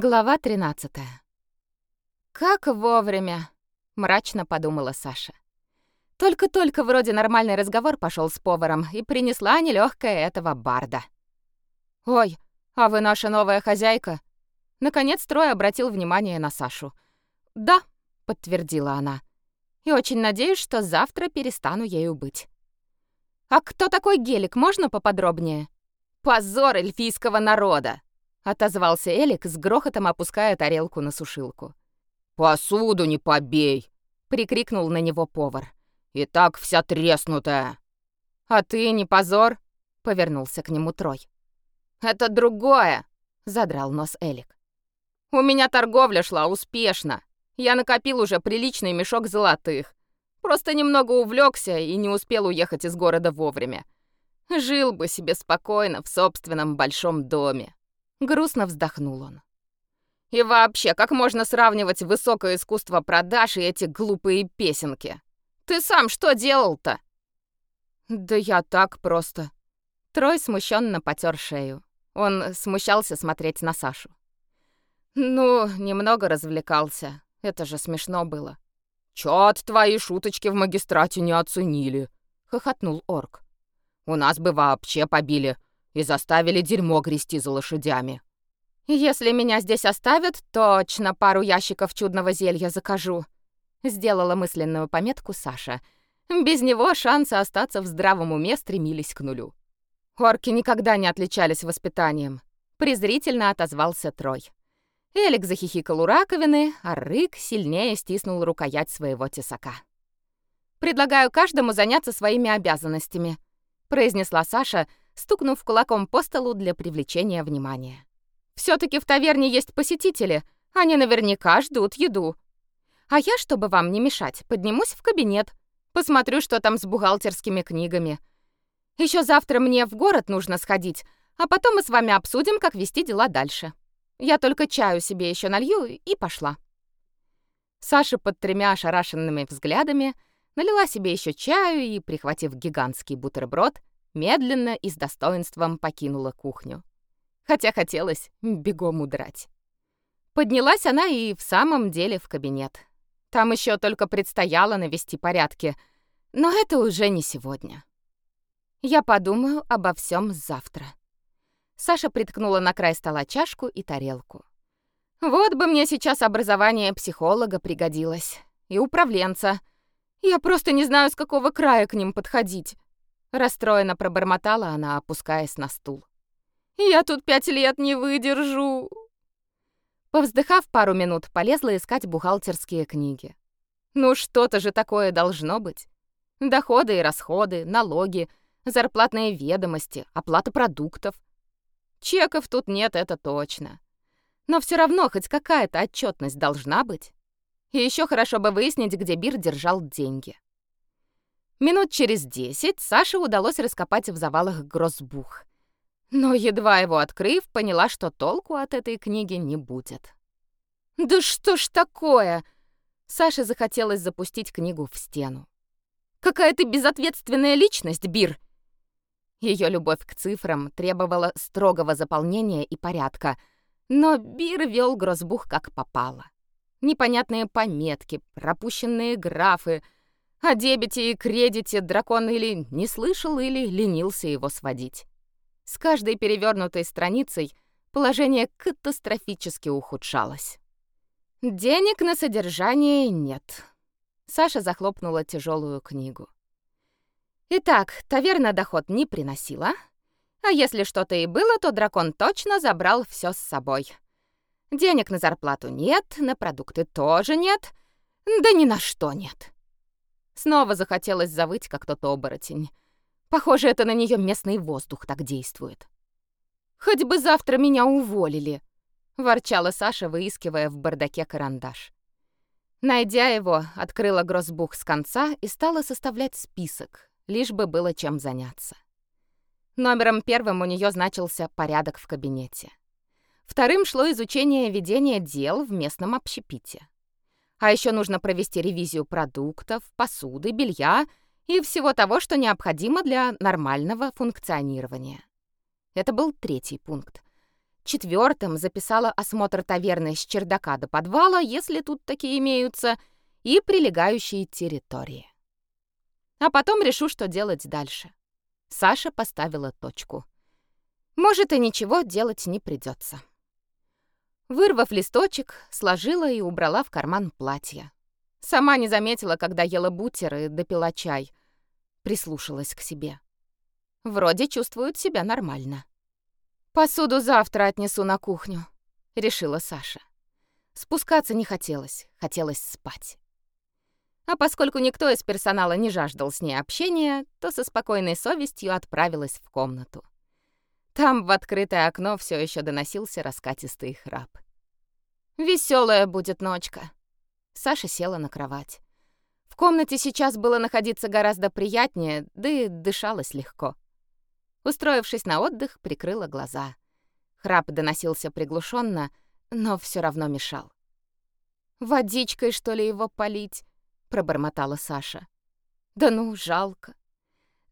Глава 13. Как вовремя, мрачно подумала Саша. Только-только вроде нормальный разговор пошел с поваром, и принесла нелегкая этого барда. Ой, а вы наша новая хозяйка? Наконец Трой обратил внимание на Сашу. Да, подтвердила она. И очень надеюсь, что завтра перестану ею быть. А кто такой Гелик, можно поподробнее? Позор эльфийского народа, отозвался Элик с грохотом опуская тарелку на сушилку. Посуду не побей, прикрикнул на него повар. И так вся треснутая. А ты не позор, повернулся к нему Трой. Это другое, задрал нос Элик. У меня торговля шла успешно. Я накопил уже приличный мешок золотых. Просто немного увлекся и не успел уехать из города вовремя. Жил бы себе спокойно в собственном большом доме. Грустно вздохнул он. И вообще, как можно сравнивать высокое искусство продаж и эти глупые песенки? Ты сам что делал-то? Да я так просто. Трой смущенно потер шею. Он смущался смотреть на Сашу. Ну, немного развлекался. Это же смешно было. Чёт твои шуточки в магистрате не оценили, хохотнул орк. У нас бы вообще побили и заставили дерьмо грести за лошадями. Если меня здесь оставят, точно пару ящиков чудного зелья закажу, сделала мысленную пометку Саша. Без него шансы остаться в здравом уме стремились к нулю. Орки никогда не отличались воспитанием, презрительно отозвался Трой. Элик захихикал у раковины, а Рык сильнее стиснул рукоять своего тесака. «Предлагаю каждому заняться своими обязанностями», — произнесла Саша, стукнув кулаком по столу для привлечения внимания. все таки в таверне есть посетители, они наверняка ждут еду. А я, чтобы вам не мешать, поднимусь в кабинет, посмотрю, что там с бухгалтерскими книгами. Еще завтра мне в город нужно сходить, а потом мы с вами обсудим, как вести дела дальше. Я только чаю себе еще налью и пошла. Саша под тремя ошарашенными взглядами налила себе еще чаю и, прихватив гигантский бутерброд, медленно и с достоинством покинула кухню. Хотя хотелось бегом удрать. Поднялась она и в самом деле в кабинет. Там еще только предстояло навести порядки, но это уже не сегодня. Я подумаю обо всем завтра. Саша приткнула на край стола чашку и тарелку. Вот бы мне сейчас образование психолога пригодилось и управленца. Я просто не знаю, с какого края к ним подходить. Расстроенно пробормотала она, опускаясь на стул. Я тут пять лет не выдержу. Повздыхав пару минут, полезла искать бухгалтерские книги. Ну что-то же такое должно быть. Доходы и расходы, налоги, зарплатные ведомости, оплата продуктов. Чеков тут нет, это точно. Но все равно хоть какая-то отчетность должна быть. И еще хорошо бы выяснить, где Бир держал деньги. Минут через десять Саше удалось раскопать в завалах грозбух. Но едва его открыв, поняла, что толку от этой книги не будет. «Да что ж такое?» Саше захотелось запустить книгу в стену. «Какая ты безответственная личность, Бир!» Ее любовь к цифрам требовала строгого заполнения и порядка, но Бир вел грозбух как попало. Непонятные пометки, пропущенные графы. О дебете и кредите дракон или не слышал, или ленился его сводить. С каждой перевернутой страницей положение катастрофически ухудшалось. Денег на содержание нет. Саша захлопнула тяжелую книгу. Итак, таверна доход не приносила. А если что-то и было, то дракон точно забрал все с собой. Денег на зарплату нет, на продукты тоже нет, да ни на что нет. Снова захотелось завыть, как тот оборотень. Похоже, это на нее местный воздух так действует. «Хоть бы завтра меня уволили», — ворчала Саша, выискивая в бардаке карандаш. Найдя его, открыла грозбух с конца и стала составлять список, лишь бы было чем заняться. Номером первым у нее значился порядок в кабинете. Вторым шло изучение ведения дел в местном общепите. А еще нужно провести ревизию продуктов, посуды, белья и всего того, что необходимо для нормального функционирования. Это был третий пункт. Четвертым записала осмотр таверны с чердака до подвала, если тут такие имеются, и прилегающие территории. А потом решу, что делать дальше. Саша поставила точку. Может, и ничего делать не придется. Вырвав листочек, сложила и убрала в карман платья. Сама не заметила, когда ела бутер и допила чай. Прислушалась к себе. Вроде чувствует себя нормально. «Посуду завтра отнесу на кухню», — решила Саша. Спускаться не хотелось, хотелось спать. А поскольку никто из персонала не жаждал с ней общения, то со спокойной совестью отправилась в комнату. Там в открытое окно все еще доносился раскатистый храп. Веселая будет ночка. Саша села на кровать. В комнате сейчас было находиться гораздо приятнее, да и дышалось легко. Устроившись на отдых, прикрыла глаза. Храп доносился приглушенно, но все равно мешал. «Водичкой, что ли, его полить?» — пробормотала Саша. «Да ну, жалко».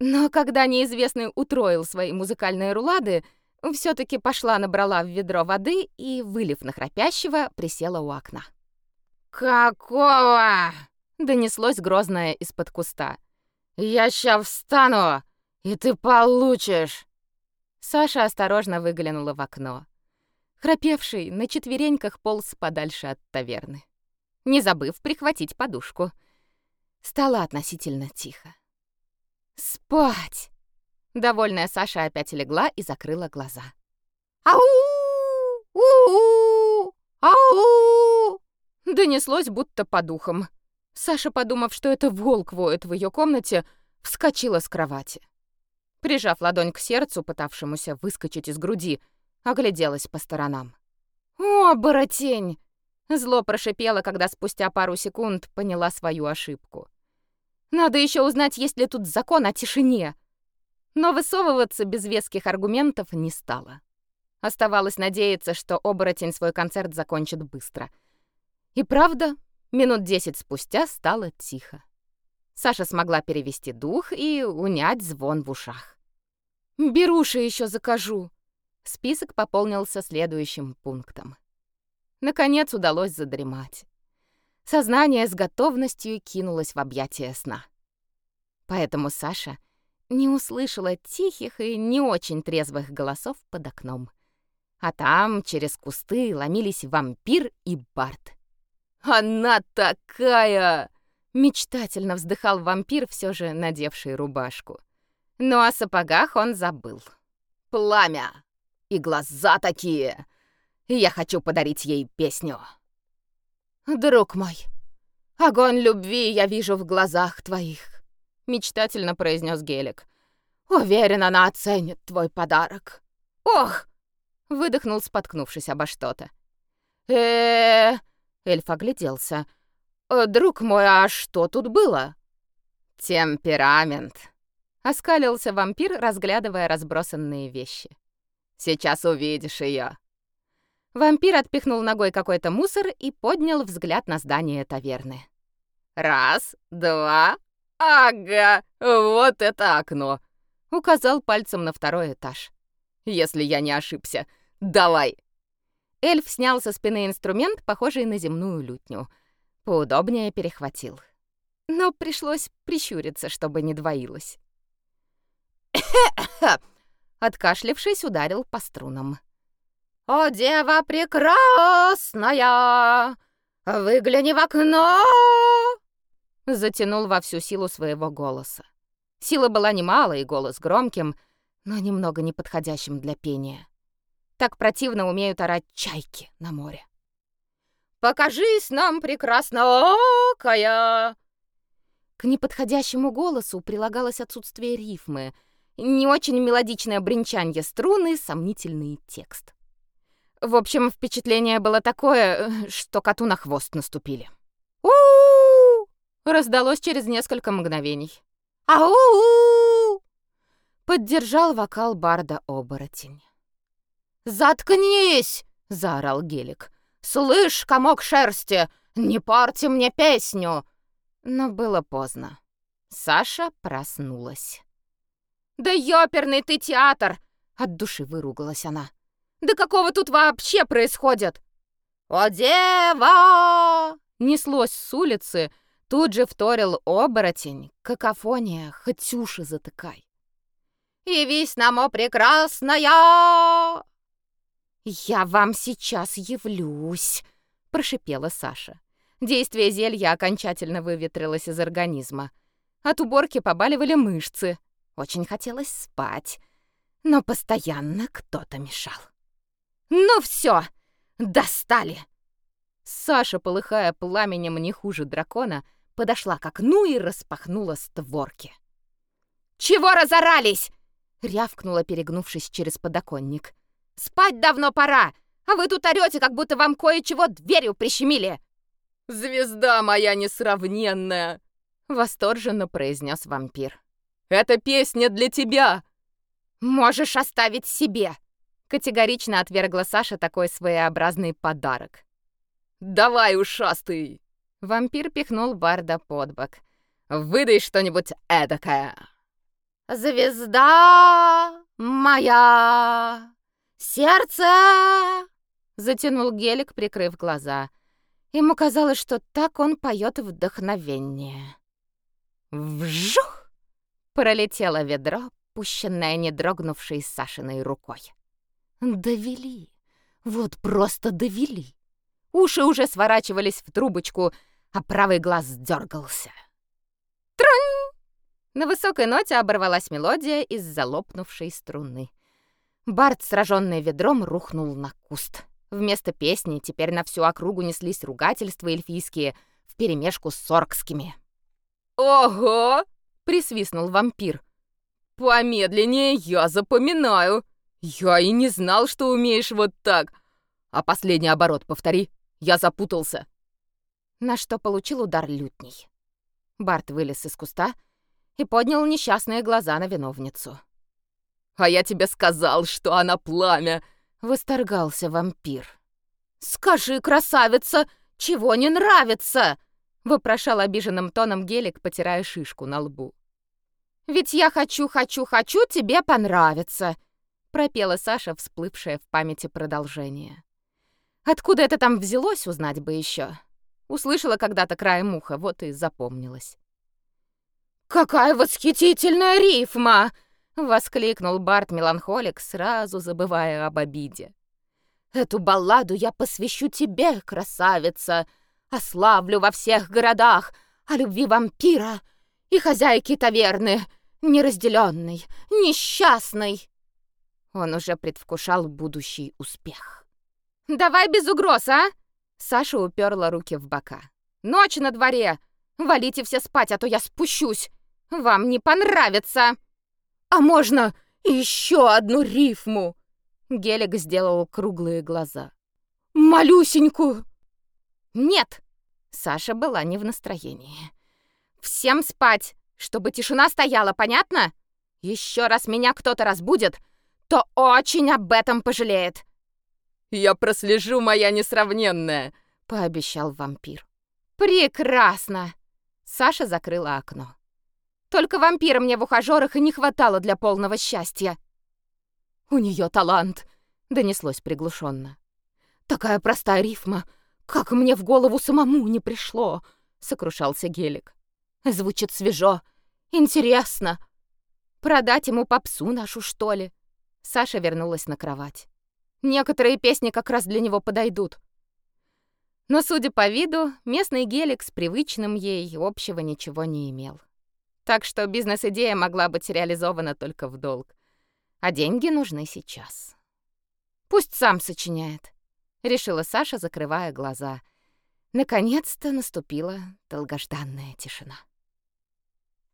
Но когда неизвестный утроил свои музыкальные рулады, все таки пошла набрала в ведро воды и, вылив на храпящего, присела у окна. «Какого?» — донеслось грозное из-под куста. «Я ща встану, и ты получишь!» Саша осторожно выглянула в окно. Храпевший на четвереньках полз подальше от таверны, не забыв прихватить подушку. Стало относительно тихо. «Спать!» Довольная Саша опять легла и закрыла глаза. «Ау! У-у! Ау!» Донеслось будто по духам. Саша, подумав, что это волк воет в ее комнате, вскочила с кровати. Прижав ладонь к сердцу, пытавшемуся выскочить из груди, огляделась по сторонам. «О, боротень!» Зло прошипело, когда спустя пару секунд поняла свою ошибку. «Надо еще узнать, есть ли тут закон о тишине!» Но высовываться без веских аргументов не стала. Оставалось надеяться, что оборотень свой концерт закончит быстро — и правда, минут десять спустя стало тихо. Саша смогла перевести дух и унять звон в ушах. «Беруши еще закажу». Список пополнился следующим пунктом. Наконец удалось задремать. Сознание с готовностью кинулось в объятия сна. Поэтому Саша не услышала тихих и не очень трезвых голосов под окном. А там через кусты ломились вампир и Барт. «Она такая!» — мечтательно вздыхал вампир, все же надевший рубашку. Но о сапогах он забыл. «Пламя! И глаза такие! Я хочу подарить ей песню!» «Друг мой, огонь любви я вижу в глазах твоих», — мечтательно произнес Гелик. «Уверен, она оценит твой подарок». «Ох!» — выдохнул, споткнувшись обо что-то. э Эльф огляделся. «Э, «Друг мой, а что тут было?» «Темперамент», — оскалился вампир, разглядывая разбросанные вещи. «Сейчас увидишь ее. Вампир отпихнул ногой какой-то мусор и поднял взгляд на здание таверны. «Раз, два, ага, вот это окно!» Указал пальцем на второй этаж. «Если я не ошибся, давай, Эльф снял со спины инструмент, похожий на земную лютню. Поудобнее перехватил. Но пришлось прищуриться, чтобы не двоилось. Откашлившись, ударил по струнам. «О, дева прекрасная, выгляни в окно!» Затянул во всю силу своего голоса. Сила была немала и голос громким, но немного неподходящим для пения. Так противно умеют орать чайки на море. «Покажись нам, прекрасноокая!» К неподходящему голосу прилагалось отсутствие рифмы, не очень мелодичное бренчанье струны, сомнительный текст. В общем, впечатление было такое, что коту на хвост наступили. у раздалось через несколько мгновений. «Ау!» Поддержал вокал барда оборотень. «Заткнись!» — заорал Гелик. «Слышь, комок шерсти, не порти мне песню!» Но было поздно. Саша проснулась. «Да ёперный ты театр!» — от души выругалась она. Да какого тут вообще происходит? «О, дева!» Неслось с улицы, тут же вторил оборотень. Какофония, хоть уши затыкай. «Явись нам, о прекрасная!» «Я вам сейчас явлюсь!» — прошипела Саша. Действие зелья окончательно выветрилось из организма. От уборки побаливали мышцы. Очень хотелось спать, но постоянно кто-то мешал. «Ну все, достали!» Саша, полыхая пламенем не хуже дракона, подошла к окну и распахнула створки. «Чего разорались?» — рявкнула, перегнувшись через подоконник. «Спать давно пора, а вы тут орете, как будто вам кое-чего дверью прищемили!» «Звезда моя несравненная!» — восторженно произнес вампир. «Эта песня для тебя!» «Можешь оставить себе!» — категорично отвергла Саша такой своеобразный подарок. «Давай, ушастый!» Вампир пихнул Барда под бок. «Выдай что-нибудь эдакое!» «Звезда моя, сердце!» Затянул гелик, прикрыв глаза. Ему казалось, что так он поет вдохновение. Вжух! Пролетело ведро, пущенное не дрогнувшей Сашиной рукой. Довели. Вот просто довели. Уши уже сворачивались в трубочку, а правый глаз дергался. Трунь! На высокой ноте оборвалась мелодия из залопнувшей струны. Барт, сраженный ведром, рухнул на куст. Вместо песни теперь на всю округу неслись ругательства эльфийские вперемешку с соркскими. «Ого!» — присвистнул вампир. «Помедленнее я запоминаю. Я и не знал, что умеешь вот так. А последний оборот повтори». Я запутался. На что получил удар лютней. Барт вылез из куста и поднял несчастные глаза на виновницу. «А я тебе сказал, что она пламя!» — восторгался вампир. «Скажи, красавица, чего не нравится?» — вопрошал обиженным тоном Гелик, потирая шишку на лбу. «Ведь я хочу, хочу, хочу тебе понравиться!» — пропела Саша, всплывшая в памяти продолжение. Откуда это там взялось, узнать бы еще. Услышала когда-то краем уха, вот и запомнилась. «Какая восхитительная рифма!» — воскликнул Барт Меланхолик, сразу забывая об обиде. «Эту балладу я посвящу тебе, красавица, ославлю во всех городах о любви вампира и хозяйки таверны, неразделенной, несчастной». Он уже предвкушал будущий успех. «Давай без угроз, а?» Саша уперла руки в бока. «Ночь на дворе! Валите все спать, а то я спущусь! Вам не понравится!» «А можно еще одну рифму?» Гелик сделал круглые глаза. «Малюсенькую!» «Нет!» Саша была не в настроении. «Всем спать, чтобы тишина стояла, понятно? Еще раз меня кто-то разбудит, то очень об этом пожалеет. «Я прослежу, моя несравненная!» — пообещал вампир. «Прекрасно!» Саша закрыла окно. «Только вампира мне в ухажёрах и не хватало для полного счастья!» «У неё талант!» — донеслось приглушенно. «Такая простая рифма! Как мне в голову самому не пришло!» — сокрушался Гелик. «Звучит свежо, интересно. Продать ему попсу нашу, что ли?» Саша вернулась на кровать. Некоторые песни как раз для него подойдут. Но, судя по виду, местный гелик с привычным ей общего ничего не имел. Так что бизнес-идея могла быть реализована только в долг. А деньги нужны сейчас. Пусть сам сочиняет, решила Саша, закрывая глаза. Наконец-то наступила долгожданная тишина.